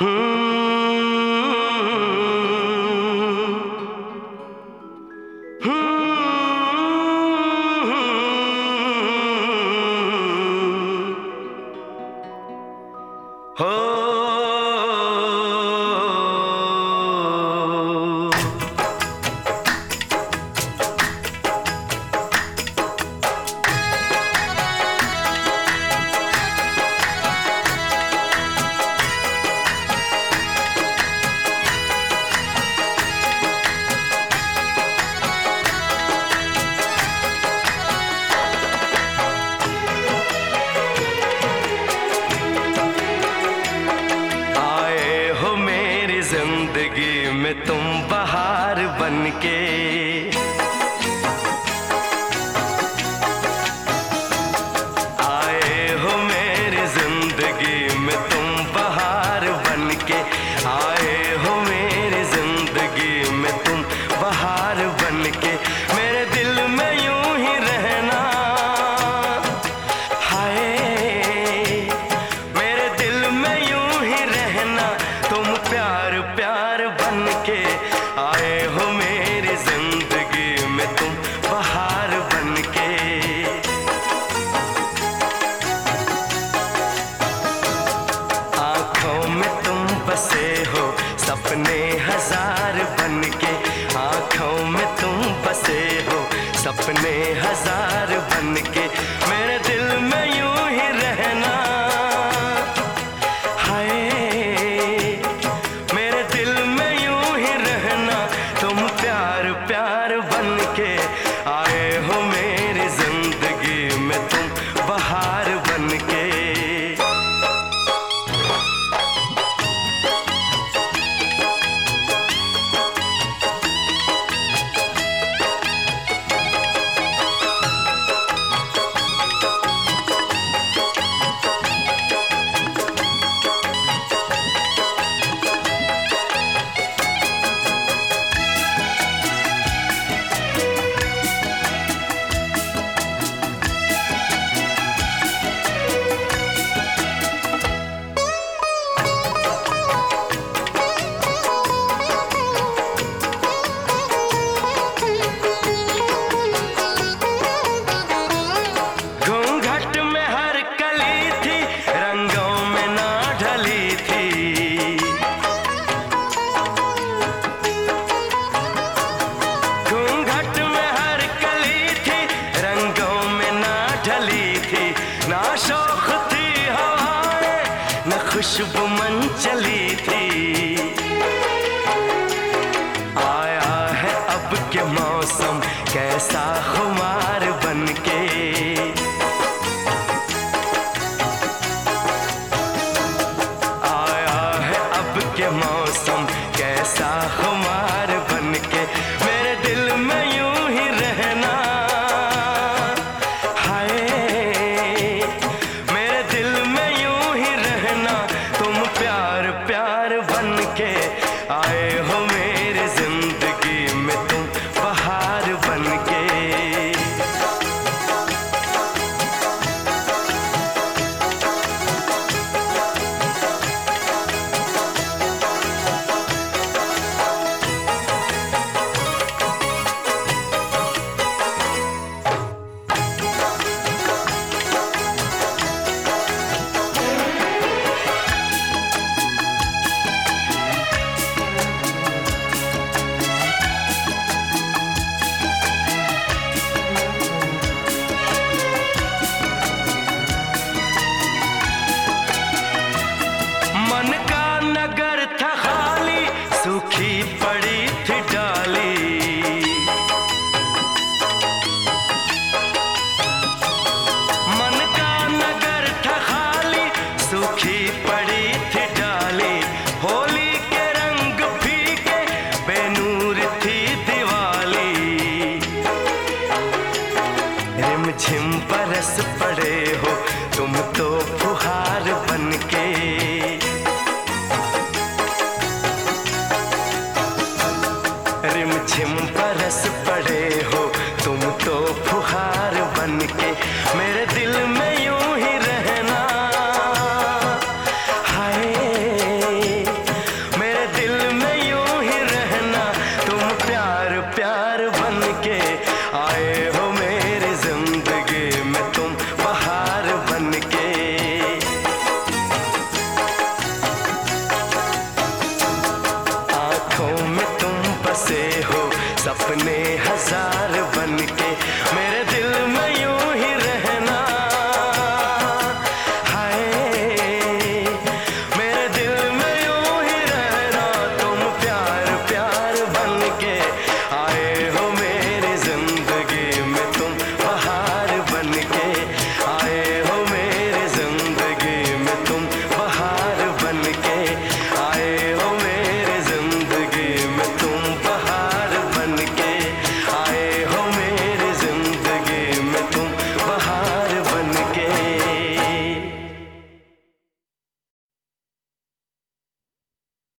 ज़िंदगी के। आए हो मेरी ज़िंदगी में तुम बहार बन के आए हो मेरी ज़िंदगी में तुम बहार बन के मेरे दिल में यूँ ही रहना। हाय, मेरे दिल में यूँ ही रहना। तुम प्यार प्यार बन के सपने हज़ार बन के मेरे दिल में यूँ ही रहना। हाय, मेरे दिल में यूँ ही रहना। तुम प्यार प्यार बन के आए हो खुशबू मन चली थी। फुहार बनके। रिम झिम परस पड़े हो, तुम तो फुहार बनके। मेरे दिल में यूँ ही रहना। हाय, मेरे दिल में यूँ ही रहना। तुम प्यार प्यार बनके आए अपने हजार